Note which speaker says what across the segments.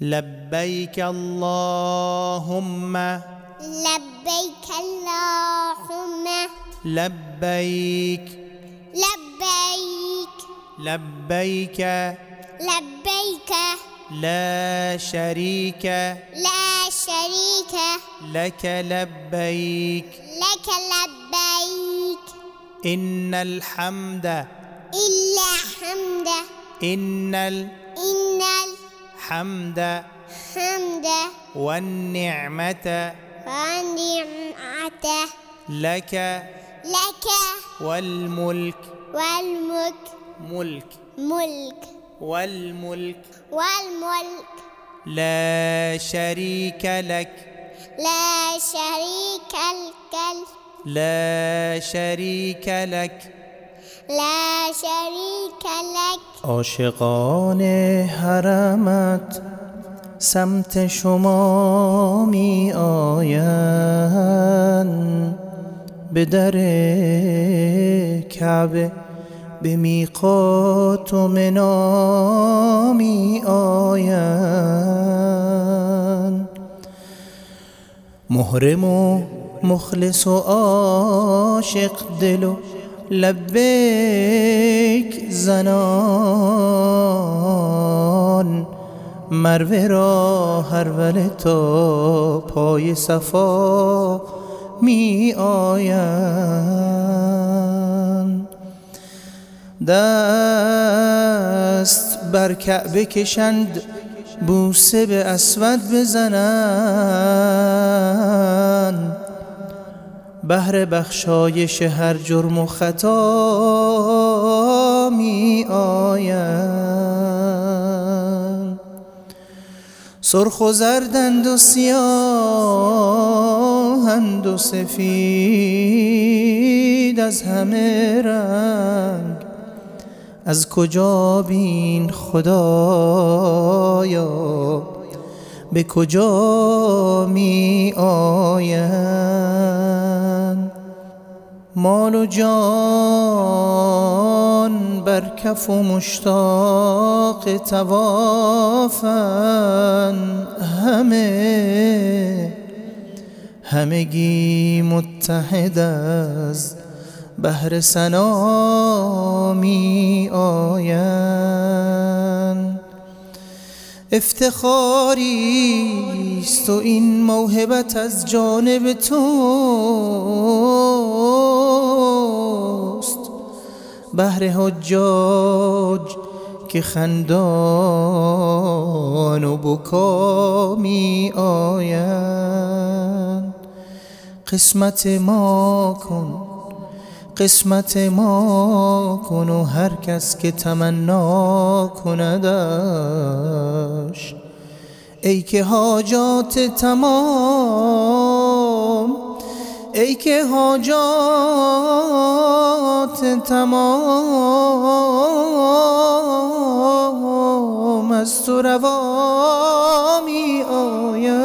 Speaker 1: لبيك اللهم.
Speaker 2: لبيك اللهم.
Speaker 1: لبيك.
Speaker 2: لبيك.
Speaker 1: لبيك.
Speaker 2: لبيك.
Speaker 1: لا شريك.
Speaker 2: لا شريك.
Speaker 1: لك لبيك.
Speaker 2: لك لبيك.
Speaker 1: إن الحمد.
Speaker 2: إلا حمد.
Speaker 1: إن
Speaker 2: إن
Speaker 1: الحمد
Speaker 2: الحمد
Speaker 1: والنعمة
Speaker 2: والنعمة
Speaker 1: لك
Speaker 2: لك
Speaker 1: والملك
Speaker 2: والملك
Speaker 1: ملك
Speaker 2: ملك
Speaker 1: والملك
Speaker 2: والملك
Speaker 1: لا شريك لك
Speaker 2: لا شريك لك
Speaker 1: لا شريك لك
Speaker 2: لا شريك لك.
Speaker 1: عاشقان حرمت سمت شما می آیند. به در کعبه به میقات و منا می آیند. محرم و مخلص و عاشق دل و لبیک زنان مروه را هر وله تا پای صفا می آیند. دست بر کعبه کشند بوسه به اسود بزنند. بهر بخشایش هر جرم و خطا می آیند سرخ و زردند و سیاهند و سفید از همه رنگ. از کجا بین خدایا؟ به کجا می آیند مال و جان بر کف و مشتاق توافن همه همگی متحد از بهر سنا می آیند. افتخاری است و این موهبت از جانب توست. بهر حجاج که خندان و بکا می آیند. قسمت ما کن قسمت ما کن و هر کس که تمنا کندش. ای که حاجات تمام ای که حاجات تمام از تو روا می آید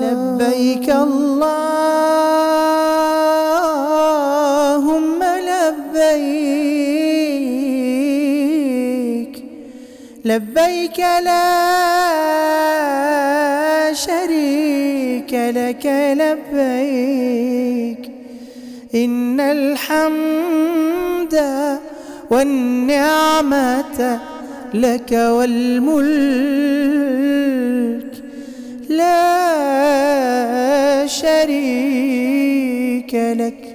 Speaker 1: لبیک اللهم لبیک لا شريك لك لبيك. إن الحمد والنعمة لك والملك لا شريك لك.